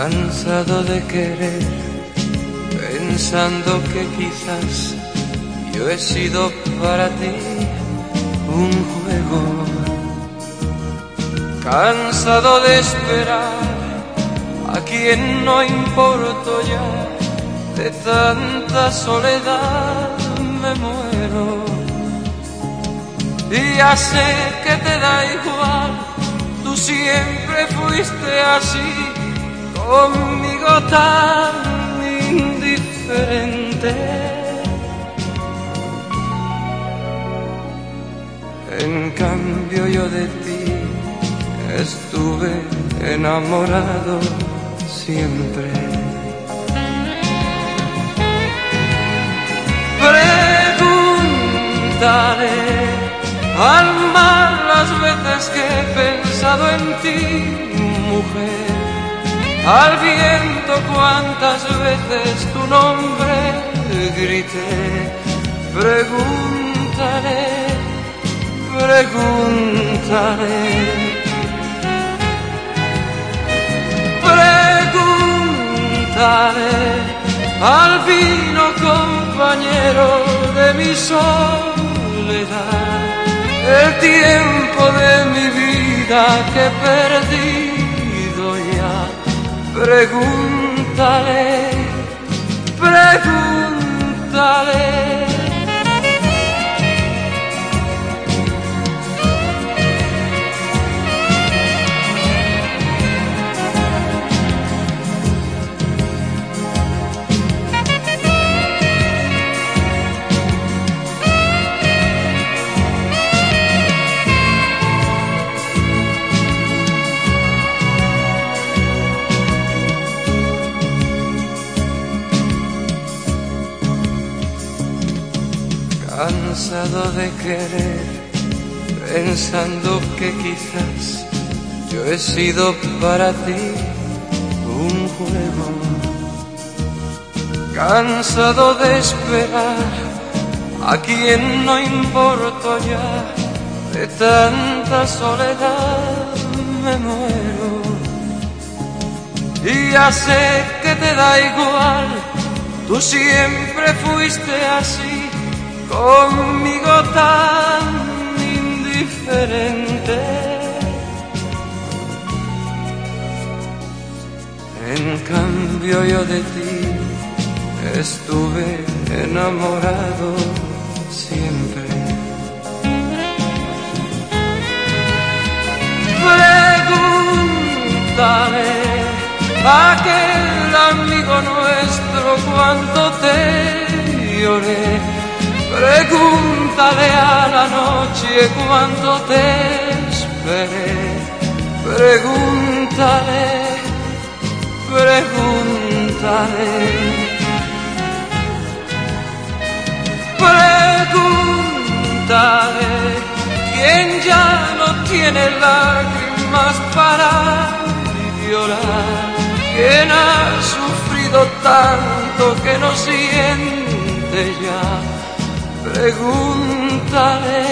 cansado de querer, pensando que quizás yo he sido para ti un juego. Cansado de esperar a quien no importo ya, de tanta soledad me muero. Y ya sé que te da igual, tú siempre fuiste así, conmigo tan indiferente. En cambio yo de ti estuve enamorado siempre. Preguntaré al mar las veces que he pensado en ti, mujer. Al viento cuántas veces tu nombre grité. Preguntaré, preguntaré. Preguntaré al vino compañero de mi soledad, el tiempo de mi vida que ya. Preguntaré, preguntaré. Cansado de querer, pensando que quizás yo he sido para ti un juego. Cansado de esperar a quien no importo ya, de tanta soledad me muero. Y ya sé que te da igual, tú siempre fuiste así conmigo cambio yo de ti estuve enamorado siempre. Pregúntale a aquel amigo nuestro cuánto te lloré Pregúntale a la noche cuánto te esperé. Pregúntale, Pregúntale quién ya no tiene lágrimas para llorar. Quién ha sufrido tanto que no siente ya Pregúntale